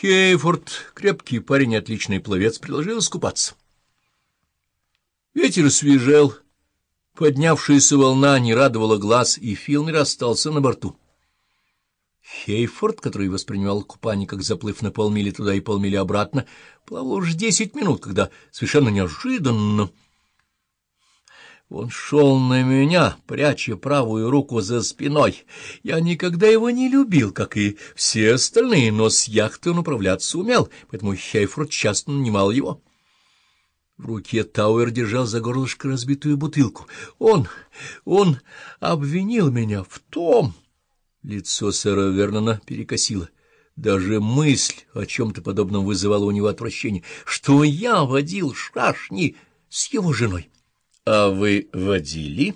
Хейфорд, крепкий парень, отличный пловец, предложил искупаться. Ветер свежел, поднявшаяся волна не радовала глаз, и Филмер остался на борту. Хейфорд, который воспринимал купание как заплыв на полмили туда и полмили обратно, плавал уже десять минут, когда совершенно неожиданно... Он шел на меня, пряча правую руку за спиной. Я никогда его не любил, как и все остальные, но с яхты он управляться умел, поэтому Хейфорд часто нанимал его. В руке Тауэр держал за горлышко разбитую бутылку. Он, он обвинил меня в том... Лицо сэра Вернона перекосило. Даже мысль о чем-то подобном вызывала у него отвращение, что я водил шашни с его женой. — А вы водили?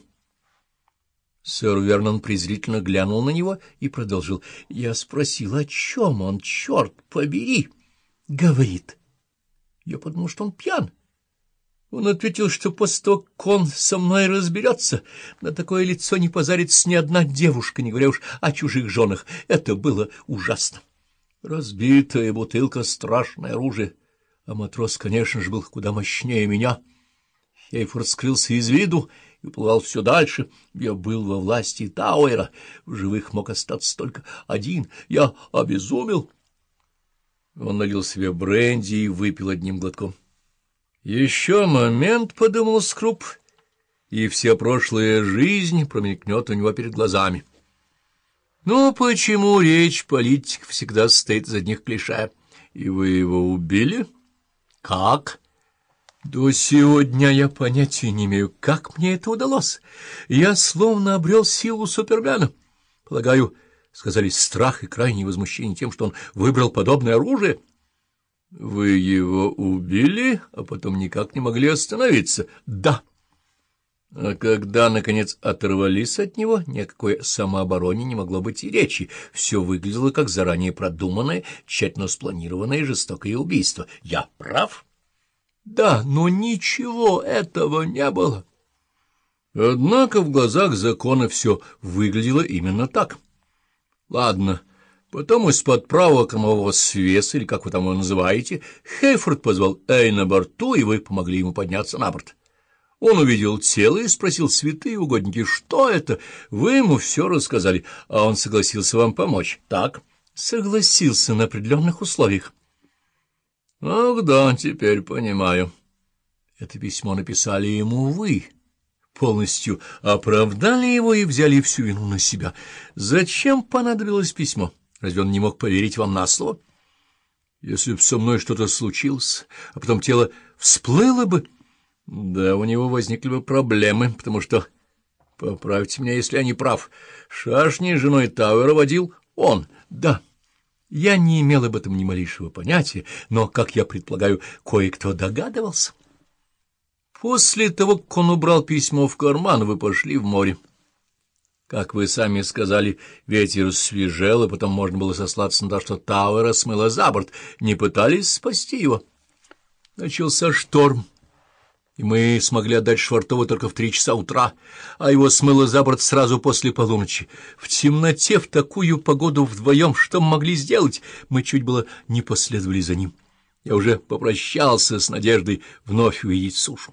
Сэр Вернон презрительно глянул на него и продолжил. Я спросил, о чем он, черт побери, говорит. Я подумал, что он пьян. Он ответил, что после того, как он со мной разберется, на такое лицо не позарится ни одна девушка, не говоря уж о чужих женах. Это было ужасно. Разбитая бутылка — страшное оружие, а матрос, конечно же, был куда мощнее меня. Хейфорд скрылся из виду и уплывал все дальше. Я был во власти Тауэра, в живых мог остаться только один. Я обезумел. Он налил себе бренди и выпил одним глотком. Еще момент, — подумал Скруп, — и вся прошлая жизнь промелькнет у него перед глазами. Ну, почему речь политик всегда состоит из одних клише? И вы его убили? Как? До сегодня я понятия не имею, как мне это удалось. Я словно обрел силу Супермена. Полагаю, сказались страх и крайнее возмущение тем, что он выбрал подобное оружие — вы его убили, а потом никак не могли остановиться? Да. А когда, наконец, оторвались от него, ни о какой самообороне не могло быть и речи. Все выглядело как заранее продуманное, тщательно спланированное жестокое убийство. Я прав? Да, но ничего этого не было. Однако в глазах закона все выглядело именно так. Ладно. Потом из-под правого кормового свеса, или как вы там его называете, Хейфорд позвал Эй на борту, и вы помогли ему подняться на борт. Он увидел тело и спросил святые угодники, что это? Вы ему все рассказали, а он согласился вам помочь. Так, согласился на определенных условиях. Ах да, теперь понимаю. Это письмо написали ему вы. Полностью оправдали его и взяли всю вину на себя. Зачем понадобилось письмо? — Разве он не мог поверить вам на слово? Если бы со мной что-то случилось, а потом тело всплыло бы, да, у него возникли бы проблемы, потому что, поправьте меня, если я не прав, шашни женой Тауэра водил он, да. Я не имел об этом ни малейшего понятия, но, как я предполагаю, кое-кто догадывался. После того, как он убрал письмо в карман, вы пошли в море. Как вы сами сказали, ветер свежел, и потом можно было сослаться на то, что Тауэра смыло за борт. Не пытались спасти его. Начался шторм, и мы смогли отдать Швартову только в три часа утра, а его смыло за борт сразу после полуночи. В темноте, в такую погоду вдвоем, что мы могли сделать? Мы чуть было не последовали за ним. Я уже попрощался с надеждой вновь увидеть сушу.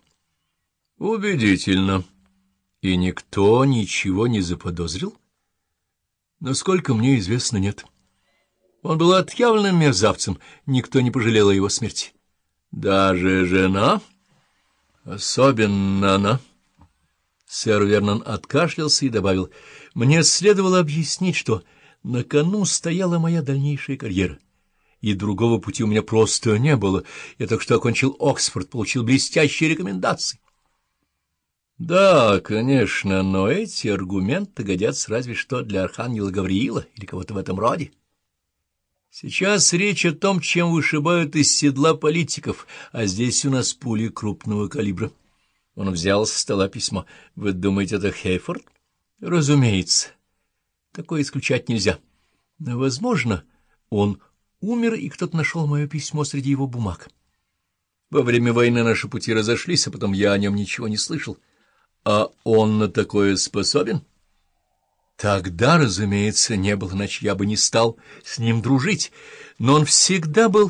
— Убедительно. И никто ничего не заподозрил? Насколько мне известно, нет. Он был отъявленным мерзавцем, никто не пожалел о его смерти. Даже жена? Особенно она. Сэр Вернон откашлялся и добавил, мне следовало объяснить, что на кону стояла моя дальнейшая карьера и другого пути у меня просто не было. Я только что окончил Оксфорд, получил блестящие рекомендации. Да, конечно, но эти аргументы годятся разве что для архангела Гавриила или кого-то в этом роде. Сейчас речь о том, чем вышибают из седла политиков, а здесь у нас пули крупного калибра. Он взял со стола письмо. Вы думаете, это Хейфорд? Разумеется. Такое исключать нельзя. Но, возможно, он умер, и кто-то нашел мое письмо среди его бумаг. Во время войны наши пути разошлись, а потом я о нем ничего не слышал. А он на такое способен? Тогда, разумеется, не было, иначе я бы не стал с ним дружить, но он всегда был